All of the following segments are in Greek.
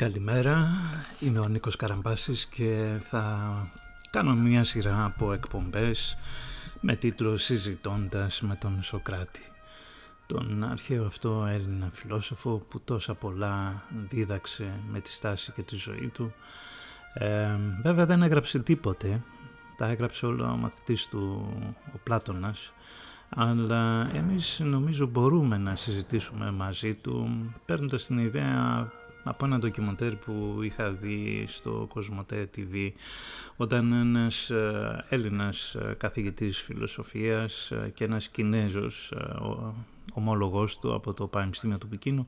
Καλημέρα, είμαι ο Νίκος Καραμπάσης και θα κάνω μια σειρά από εκπομπές με τίτλο «Συζητώντας με τον Σοκράτη». Τον αρχαίο αυτό Έλληνα φιλόσοφο που τόσα πολλά δίδαξε με τη στάση και τη ζωή του. Ε, βέβαια δεν έγραψε τίποτε, τα έγραψε όλα ο μαθητής του ο Πλάτωνας αλλά εμείς νομίζω μπορούμε να συζητήσουμε μαζί του παίρνοντας την ιδέα από ένα ντοκιμοντέρ που είχα δει στο Κοσμοτέ TV όταν ένας ε, Έλληνας ε, καθηγητής φιλοσοφίας ε, και ένας Κινέζος ομόλογός του από το Πανεπιστήμιο του Πικίνου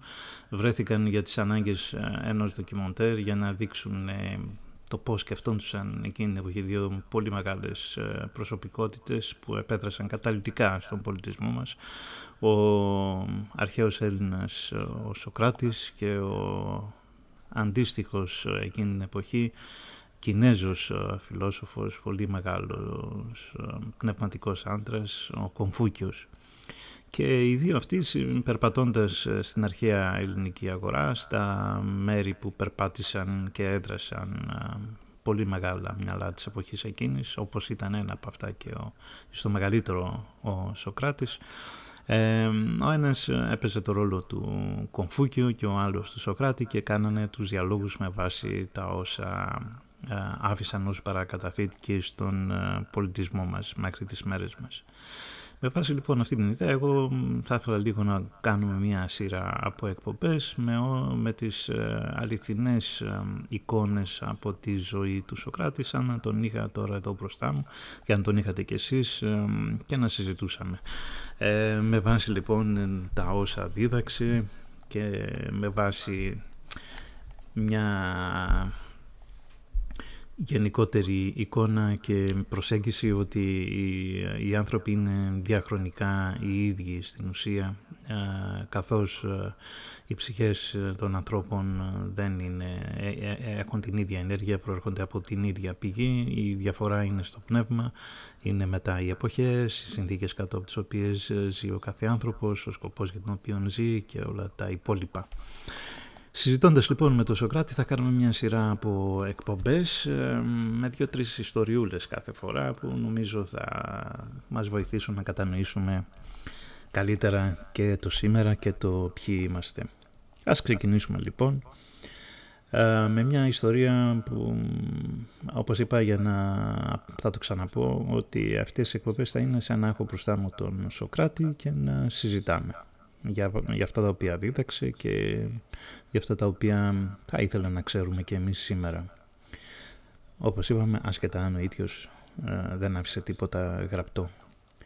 βρέθηκαν για τις ανάγκες ενός ντοκιμοντέρ για να δείξουν το πώς σκεφτόντουσαν εκείνη την εποχή δύο πολύ μεγάλες προσωπικότητες που επέτρασαν καταλητικά στον πολιτισμό μας ο αρχαίος Έλληνας ο Σοκράτης και ο αντίστοιχος εκείνη την εποχή Κινέζος φιλόσοφος, πολύ μεγάλος πνευματικός άντρας, ο Κομφούκιος. Και οι δύο αυτοί περπατώντας στην αρχαία ελληνική αγορά, στα μέρη που περπάτησαν και έδρασαν πολύ μεγάλα μυαλά της εποχής εκείνης, όπως ήταν ένα από αυτά και ο, στο μεγαλύτερο ο Σοκράτης, ε, ο ένας έπαιζε το ρόλο του Κομφούκιου και ο άλλος του Σοκράτη και κάνανε τους διαλόγους με βάση τα όσα ε, άφησαν ως παρακαταθήκη στον ε, πολιτισμό μας μέχρι τις μέρες μας. Με βάση λοιπόν αυτή την ιδέα, εγώ θα ήθελα λίγο να κάνουμε μια σειρά από εκπομπές με, με τις ε, αληθινές ε, εικόνες από τη ζωή του Σοκράτη, σαν να τον είχα τώρα εδώ μπροστά μου, για να τον είχατε κι εσείς ε, και να συζητούσαμε. Ε, με βάση λοιπόν τα όσα δίδαξε και με βάση μια γενικότερη εικόνα και προσέγγιση ότι οι, άνθρωποι είναι διαχρονικά οι ίδιοι στην ουσία ε, καθώς ε, οι ψυχές των ανθρώπων δεν είναι, ε, έχουν την ίδια ενέργεια, προέρχονται από την ίδια πηγή, η διαφορά είναι στο πνεύμα, είναι μετά οι εποχές, οι συνθήκες κάτω από τις οποίες ζει ο κάθε άνθρωπος, ο σκοπός για τον οποίο ζει και όλα τα υπόλοιπα. Συζητώντας λοιπόν με τον Σοκράτη θα κάνουμε μια σειρά από εκπομπές ε, με δύο-τρεις ιστοριούλες κάθε φορά που νομίζω θα μας βοηθήσουν να κατανοήσουμε καλύτερα και το σήμερα και το ποιοι είμαστε. Ας ξεκινήσουμε λοιπόν ε, με μια ιστορία που όπως είπα για να θα το ξαναπώ ότι αυτές οι εκπομπές θα είναι σαν να έχω μπροστά μου τον Σοκράτη και να συζητάμε για, για αυτά τα οποία δίδαξε και για αυτά τα οποία θα ήθελα να ξέρουμε και εμείς σήμερα. Όπως είπαμε, άσχετα αν ο ίδιος ε, δεν άφησε τίποτα γραπτό.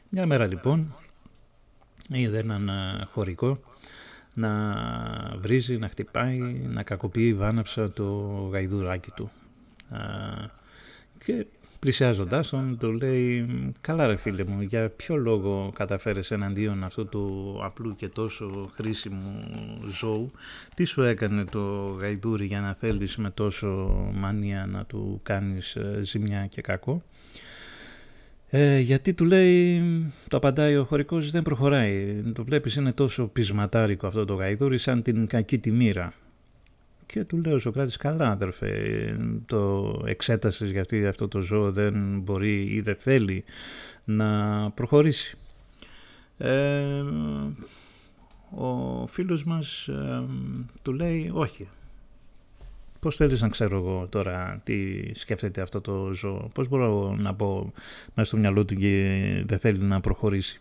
Μια μέρα λοιπόν είδε έναν ε, χωρικό να βρίζει, να χτυπάει, να κακοποιεί βάναψα το γαϊδουράκι του. Ε, και πλησιάζοντάς τον του λέει «Καλά ρε φίλε μου, για ποιο λόγο καταφέρεσαι εναντίον αυτού του απλού και τόσο χρήσιμου ζώου, τι σου έκανε το γαϊδούρι για να θέλεις με τόσο μανία να του κάνεις ε, ζημιά και κακό». Ε, γιατί του λέει, το απαντάει ο χωρικός, δεν προχωράει. Το βλέπεις είναι τόσο πεισματάρικο αυτό το γαϊδούρι σαν την κακή τη μοίρα. Και του λέω ο Σοκράτης, καλά αδερφέ, το εξέτασες γιατί αυτό το ζώο δεν μπορεί ή δεν θέλει να προχωρήσει. Ε, ο φίλος μας ε, του λέει όχι. Πώς θέλεις να ξέρω εγώ τώρα τι σκέφτεται αυτό το ζώο; Πώς μπορώ να πω μέσα στο μυαλό του και δεν θέλει να προχωρήσει.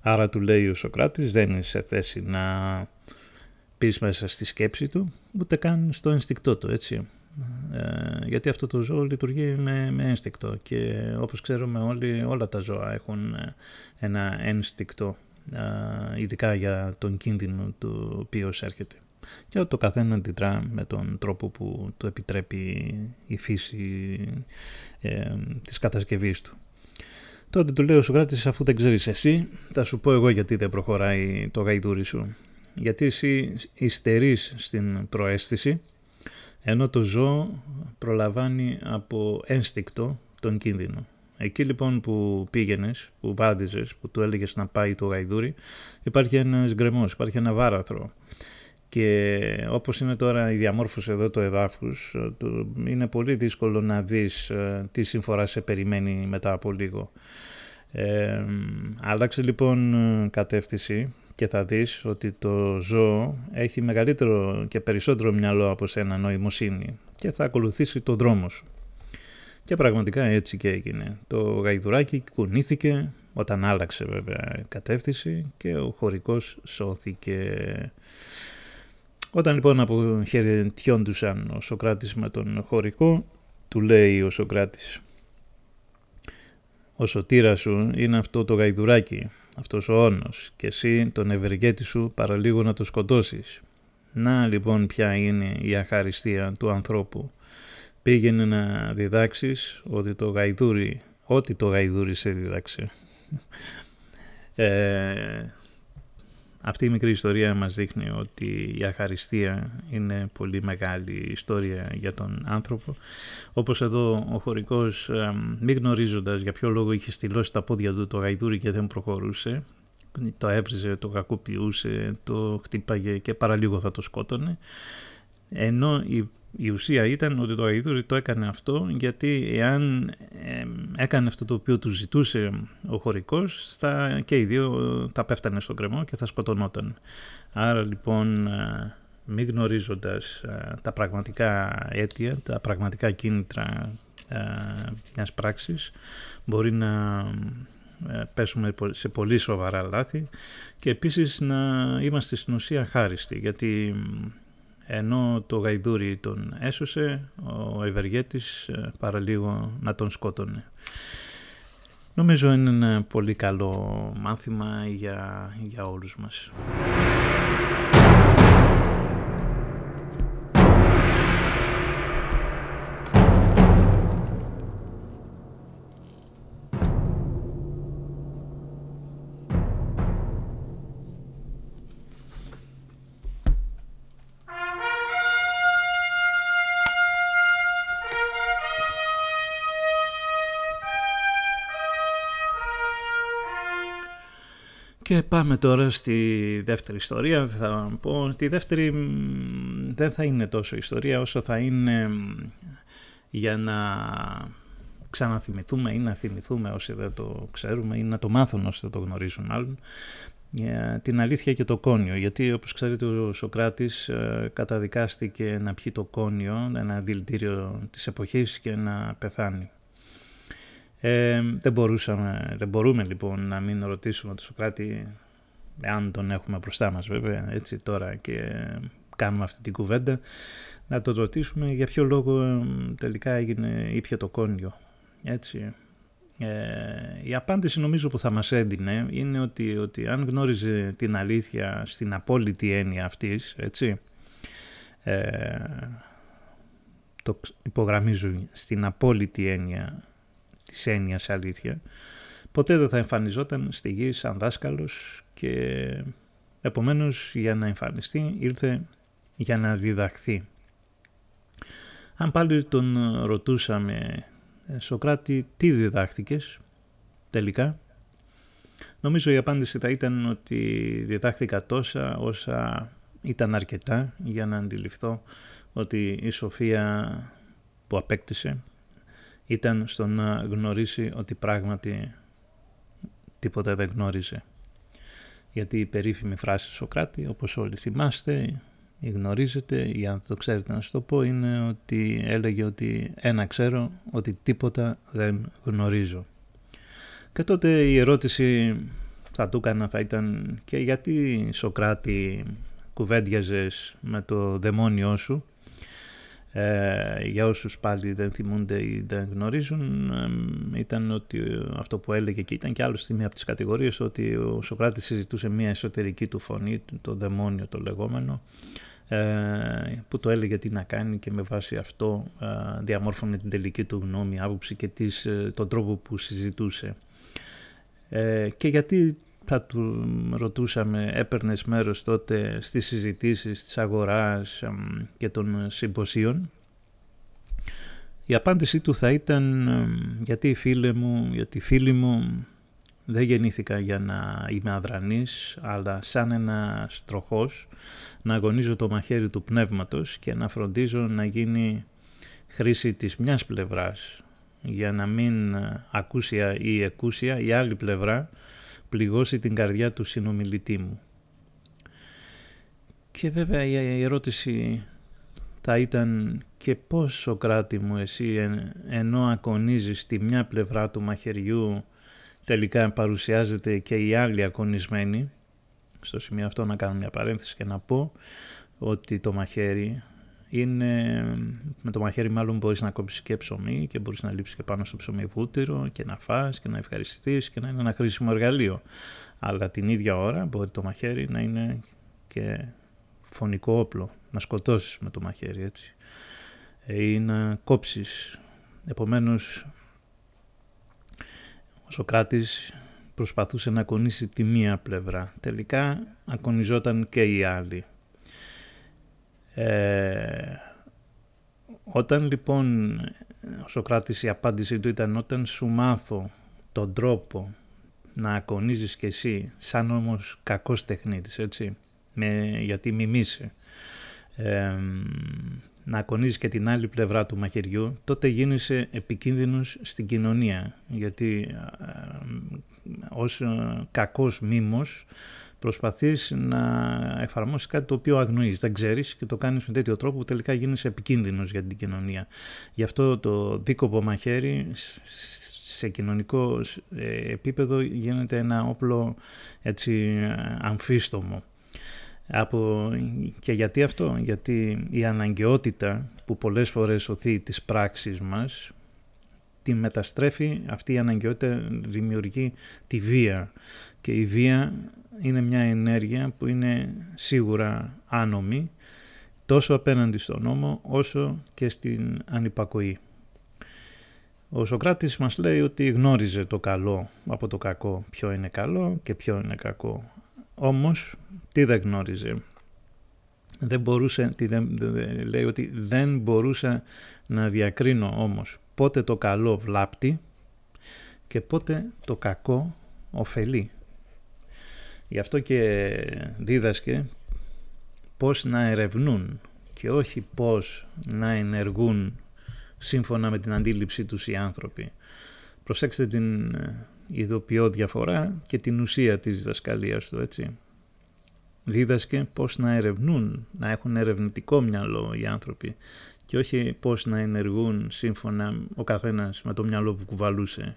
Άρα του λέει ο Σοκράτης δεν είναι σε θέση να πεις μέσα στη σκέψη του, ούτε καν στο ενστικτό του, έτσι. Ε, γιατί αυτό το ζώο λειτουργεί με, με ένστικτο και όπως ξέρουμε όλοι, όλα τα ζώα έχουν ε, ένα ένστικτο, ε, ειδικά για τον κίνδυνο του οποίου έρχεται. Και το καθένα αντιδρά με τον τρόπο που του επιτρέπει η φύση ε, της κατασκευής του. Τότε του λέει ο Σοκράτης αφού δεν ξέρεις εσύ θα σου πω εγώ γιατί δεν προχωράει το γαϊδούρι σου γιατί εσύ υστερείς στην προαίσθηση ενώ το ζώο προλαμβάνει από ένστικτο τον κίνδυνο. Εκεί λοιπόν που πήγαινες, που βάδιζες, που του έλεγες να πάει το γαϊδούρι, υπάρχει ένας γκρεμός, υπάρχει ένα βάραθρο. και όπως είναι τώρα η διαμόρφωση εδώ του εδάφους, είναι πολύ δύσκολο να δεις τι συμφορά σε περιμένει μετά από λίγο. Ε, άλλαξε λοιπόν κατεύθυνση και θα δεις ότι το ζώο έχει μεγαλύτερο και περισσότερο μυαλό από σένα νοημοσύνη και θα ακολουθήσει το δρόμο σου. Και πραγματικά έτσι και έγινε. Το γαϊδουράκι κουνήθηκε όταν άλλαξε βέβαια κατεύθυνση και ο χωρικός σώθηκε. Όταν λοιπόν αποχαιρετιόντουσαν ο Σοκράτης με τον χωρικό, του λέει ο Σοκράτης «Ο σωτήρας σου είναι αυτό το γαϊδουράκι, αυτός ο όνος και εσύ τον ευεργέτη σου παραλίγο να το σκοτώσεις. Να λοιπόν ποια είναι η αχαριστία του ανθρώπου. Πήγαινε να διδάξεις ότι το γαϊδούρι, ό,τι το γαϊδούρι σε διδάξε. Ε, αυτή η μικρή ιστορία μας δείχνει ότι η αχαριστία είναι πολύ μεγάλη ιστορία για τον άνθρωπο. Όπως εδώ ο χωρικός, μη γνωρίζοντας για ποιο λόγο είχε στυλώσει τα πόδια του το γαϊδούρι και δεν προχωρούσε, το έβριζε, το κακοποιούσε, το χτύπαγε και παραλίγο θα το σκότωνε. Ενώ η η ουσία ήταν ότι το Αιδούρι το έκανε αυτό γιατί εάν έκανε αυτό το οποίο του ζητούσε ο χωρικός θα, και οι δύο τα πέφτανε στον κρεμό και θα σκοτωνόταν. Άρα λοιπόν ε, μη γνωρίζοντας ε, τα πραγματικά αίτια, τα πραγματικά κίνητρα ε, μιας πράξης μπορεί να πέσουμε σε πολύ σοβαρά λάθη και επίσης να είμαστε στην ουσία χάριστοι γιατί ενώ το γαϊδούρι τον έσωσε, ο Ευεργέτης ε, παραλίγο να τον σκότωνε. Νομίζω είναι ένα πολύ καλό μάθημα για, για όλους μας. Και πάμε τώρα στη δεύτερη ιστορία. Θα πω, τη δεύτερη δεν θα είναι τόσο ιστορία όσο θα είναι για να ξαναθυμηθούμε ή να θυμηθούμε όσοι δεν το ξέρουμε ή να το μάθουν όσοι δεν το γνωρίζουν μάλλον για την αλήθεια και το κόνιο γιατί όπως ξέρετε ο Σοκράτης ε, καταδικάστηκε να πιει το κόνιο ένα δηλητήριο της εποχής και να πεθάνει ε, δεν, μπορούσαμε, δεν μπορούμε λοιπόν να μην ρωτήσουμε τον Σοκράτη, αν τον έχουμε μπροστά μας βέβαια, έτσι τώρα και κάνουμε αυτή την κουβέντα, να τον ρωτήσουμε για ποιο λόγο τελικά έγινε ήπια το κόνιο. Έτσι. Ε, η απάντηση νομίζω που θα μας έδινε είναι ότι, ότι αν γνώριζε την αλήθεια στην απόλυτη έννοια αυτής, έτσι, ε, το υπογραμμίζω στην απόλυτη έννοια της έννοιας αλήθεια, ποτέ δεν θα εμφανιζόταν στη γη σαν δάσκαλος και επομένως για να εμφανιστεί ήρθε για να διδαχθεί. Αν πάλι τον ρωτούσαμε «Ε, Σοκράτη τι διδάχτηκες τελικά, νομίζω η απάντηση θα ήταν ότι διδάχθηκα τόσα όσα ήταν αρκετά για να αντιληφθώ ότι η σοφία που απέκτησε ήταν στο να γνωρίσει ότι πράγματι τίποτα δεν γνώριζε. Γιατί η περίφημη φράση του Σοκράτη, όπως όλοι θυμάστε ή γνωρίζετε ή αν το ξέρετε να σου το πω, είναι ότι έλεγε ότι ένα ξέρω, ότι τίποτα δεν γνωρίζω. Και τότε η ερώτηση θα του έκανα θα ήταν και γιατί Σοκράτη κουβέντιαζες με το δαιμόνιό σου ε, για όσους πάλι δεν θυμούνται ή δεν γνωρίζουν ήταν ότι αυτό που έλεγε και ήταν και άλλο στη μία από τις κατηγορίες ότι ο Σοκράτης συζητούσε μια εσωτερική του φωνή, το δαιμόνιο το λεγόμενο ε, που το έλεγε τι να κάνει και με βάση αυτό ε, διαμόρφωνε την τελική του γνώμη, άποψη και τις, ε, τον τρόπο που συζητούσε. Και γιατί θα του ρωτούσαμε, έπαιρνες μέρος τότε στις συζητήσεις της αγοράς και των συμποσίων; Η απάντησή του θα ήταν γιατί φίλε μου, γιατί φίλοι μου δεν γεννήθηκα για να είμαι αδρανής, αλλά σαν ένα τροχός να αγωνίζω το μαχαίρι του πνεύματος και να φροντίζω να γίνει χρήση της μιας πλευράς για να μην ακούσια ή εκούσια η άλλη πλευρά πληγώσει την καρδιά του συνομιλητή μου. Και βέβαια η ερώτηση θα ήταν και πώς Σοκράτη μου εσύ ενώ ακονίζεις τη μια πλευρά του μαχαιριού τελικά παρουσιάζεται και η άλλη ακονισμένη. Στο σημείο αυτό να κάνω μια παρένθεση και να πω ότι το μαχαίρι είναι, με το μαχαίρι μάλλον μπορείς να κόψεις και ψωμί και μπορείς να λείψεις και πάνω στο ψωμί βούτυρο και να φας και να ευχαριστηθείς και να είναι ένα χρήσιμο εργαλείο. Αλλά την ίδια ώρα μπορεί το μαχαίρι να είναι και φωνικό όπλο, να σκοτώσεις με το μαχαίρι έτσι ή να κόψεις. Επομένως ο Σοκράτης προσπαθούσε να ακονίσει τη μία πλευρά. Τελικά ακονιζόταν και η άλλη. Ε, όταν λοιπόν ο Σοκράτης η απάντησή του ήταν όταν σου μάθω τον τρόπο να ακονίζεις και εσύ σαν όμως κακός τεχνίτης έτσι με, γιατί μιμήσει ε, να ακονίζεις και την άλλη πλευρά του μαχαιριού τότε γίνεσαι επικίνδυνος στην κοινωνία γιατί ε, ως κακός μήμος προσπαθείς να εφαρμόσεις κάτι το οποίο αγνοείς, δεν ξέρεις και το κάνεις με τέτοιο τρόπο που τελικά γίνεσαι επικίνδυνος για την κοινωνία. Γι' αυτό το δίκοπο μαχαίρι σε κοινωνικό ε, επίπεδο γίνεται ένα όπλο έτσι αμφίστομο. Από... Και γιατί αυτό, γιατί η αναγκαιότητα που πολλές φορές οθεί τις πράξεις μας τη μεταστρέφει, αυτή η αναγκαιότητα δημιουργεί τη βία και η βία είναι μια ενέργεια που είναι σίγουρα άνομη τόσο απέναντι στον νόμο όσο και στην ανυπακοή. Ο Σοκράτης μας λέει ότι γνώριζε το καλό από το κακό, ποιο είναι καλό και ποιο είναι κακό. Όμως, τι δεν γνώριζε; Δεν μπορούσε, τι δεν, λέει ότι δεν μπορούσα να διακρίνω όμως πότε το καλό βλάπτει και πότε το κακό ωφελεί. Γι' αυτό και δίδασκε πώς να ερευνούν και όχι πώς να ενεργούν σύμφωνα με την αντίληψή τους οι άνθρωποι. Προσέξτε την ε, ειδοποιώ διαφορά και την ουσία της διδασκαλίας του, έτσι. Δίδασκε πώς να ερευνούν, να έχουν ερευνητικό μυαλό οι άνθρωποι και όχι πώς να ενεργούν σύμφωνα ο καθένας με το μυαλό που κουβαλούσε.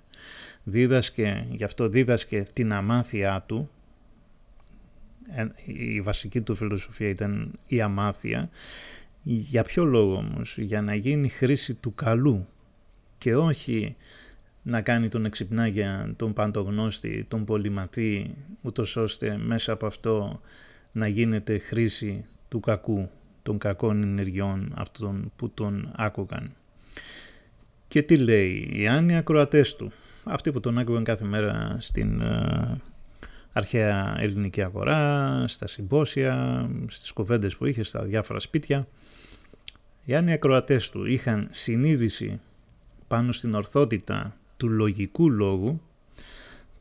Δίδασκε, γι' αυτό δίδασκε την αμάθειά του, η βασική του φιλοσοφία ήταν η αμάθεια. Για ποιο λόγο όμως, για να γίνει χρήση του καλού και όχι να κάνει τον εξυπνάγια, τον παντογνώστη, τον πολυμαθή, ούτως ώστε μέσα από αυτό να γίνεται χρήση του κακού, των κακών ενεργειών αυτών που τον άκουγαν. Και τι λέει, οι άνοι ακροατές του, αυτοί που τον άκουγαν κάθε μέρα στην ε, αρχαία ελληνική αγορά, στα συμπόσια, στις κουβέντες που είχε στα διάφορα σπίτια. Οι άνοι ακροατές του είχαν συνείδηση πάνω στην ορθότητα του λογικού λόγου,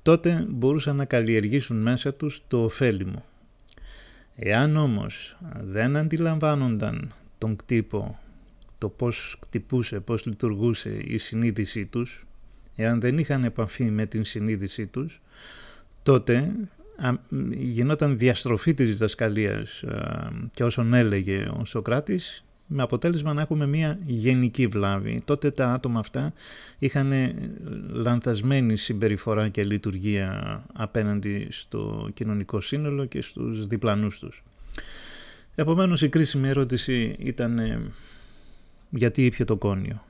τότε μπορούσαν να καλλιεργήσουν μέσα τους το ωφέλιμο. Εάν όμως δεν αντιλαμβάνονταν τον κτύπο, το πώς κτυπούσε, πώς λειτουργούσε η συνείδησή τους, εάν δεν είχαν επαφή με την συνείδησή τους, τότε γινόταν διαστροφή της διδασκαλίας και όσον έλεγε ο Σοκράτης με αποτέλεσμα να έχουμε μια γενική βλάβη. Τότε τα άτομα αυτά είχαν λανθασμένη συμπεριφορά και λειτουργία απέναντι στο κοινωνικό σύνολο και στους διπλανούς τους. Επομένως η κρίσιμη ερώτηση ήταν γιατί ήπια το κόνιο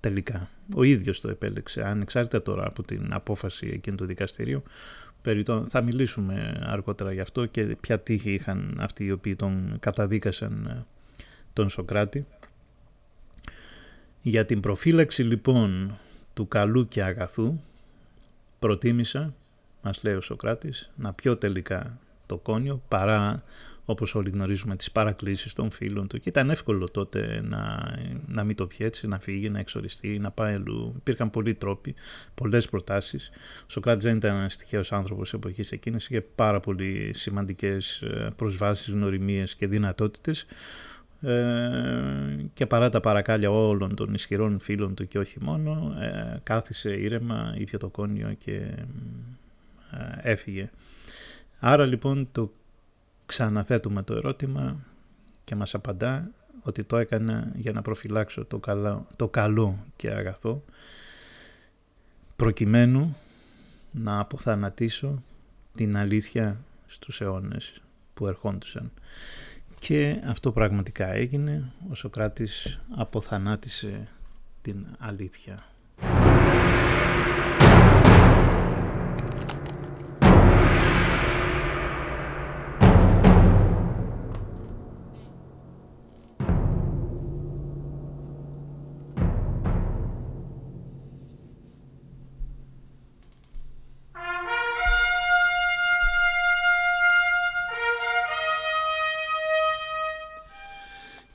τελικά. Ο ίδιος το επέλεξε, ανεξάρτητα τώρα από την απόφαση εκείνου του δικαστηρίου. Θα μιλήσουμε αργότερα γι' αυτό και ποια τύχη είχαν αυτοί οι οποίοι τον καταδίκασαν τον Σοκράτη. Για την προφύλαξη λοιπόν του καλού και αγαθού προτίμησα, μας λέει ο Σοκράτης, να πιω τελικά το κόνιο παρά όπως όλοι γνωρίζουμε τις παρακλήσεις των φίλων του και ήταν εύκολο τότε να, να μην το πιει έτσι, να φύγει, να εξοριστεί, να πάει αλλού. Υπήρχαν πολλοί τρόποι, πολλές προτάσεις. Ο Σοκράτης δεν ήταν ένας τυχαίος άνθρωπος εποχής εκείνης, είχε πάρα πολύ σημαντικές ε, προσβάσεις, γνωριμίες και δυνατότητες ε, και παρά τα παρακάλια όλων των ισχυρών φίλων του και όχι μόνο, ε, κάθισε ήρεμα, ήπια το κόνιο και ε, έφυγε. Άρα λοιπόν το ξαναθέτουμε το ερώτημα και μας απαντά ότι το έκανε για να προφυλάξω το καλό, το καλό και αγαθό προκειμένου να αποθανατήσω την αλήθεια στους αιώνες που ερχόντουσαν. Και αυτό πραγματικά έγινε. Ο Σοκράτης αποθανάτησε την αλήθεια.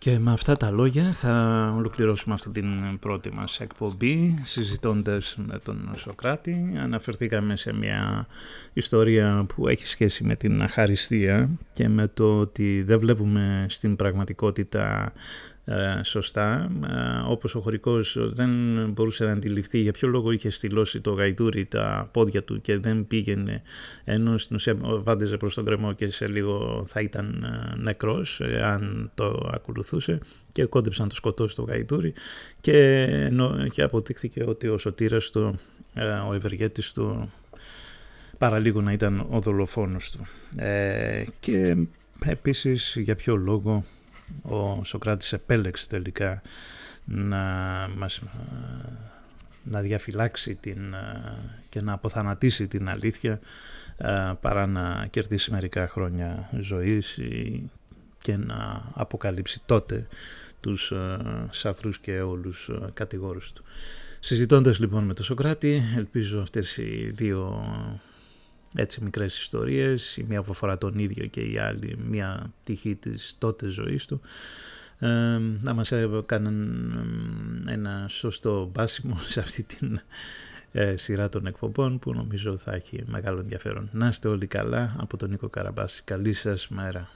Και με αυτά τα λόγια θα ολοκληρώσουμε αυτή την πρώτη μας εκπομπή συζητώντας με τον Σοκράτη. Αναφερθήκαμε σε μια ιστορία που έχει σχέση με την αχαριστία και με το ότι δεν βλέπουμε στην πραγματικότητα ε, σωστά, ε, όπως ο χωρικός δεν μπορούσε να αντιληφθεί για ποιο λόγο είχε στυλώσει το γαϊδούρι τα πόδια του και δεν πήγαινε ενώ στην ουσία βάντεζε προς τον κρεμό και σε λίγο θα ήταν ε, νεκρός αν το ακολουθούσε και κόντεψαν να το σκοτώσει το γαϊδούρι και, και αποδείχθηκε ότι ο σωτήρας του, ο ευεργέτης του παραλίγο να ήταν ο δολοφόνος του. και επίσης για ποιο λόγο ο Σοκράτης επέλεξε τελικά να μας να διαφυλάξει την, και να αποθανατήσει την αλήθεια παρά να κερδίσει μερικά χρόνια ζωής και να αποκαλύψει τότε τους σαθρούς και όλους κατηγόρους του. Συζητώντας λοιπόν με τον Σοκράτη, ελπίζω αυτές οι δύο έτσι μικρές ιστορίες, η μία που αφορά τον ίδιο και η άλλη μία τυχή της τότε ζωής του, ε, να μας έκαναν ένα σωστό μπάσιμο σε αυτή την ε, σειρά των εκπομπών που νομίζω θα έχει μεγάλο ενδιαφέρον. Να είστε όλοι καλά από τον Νίκο Καραμπάση. Καλή σας μέρα.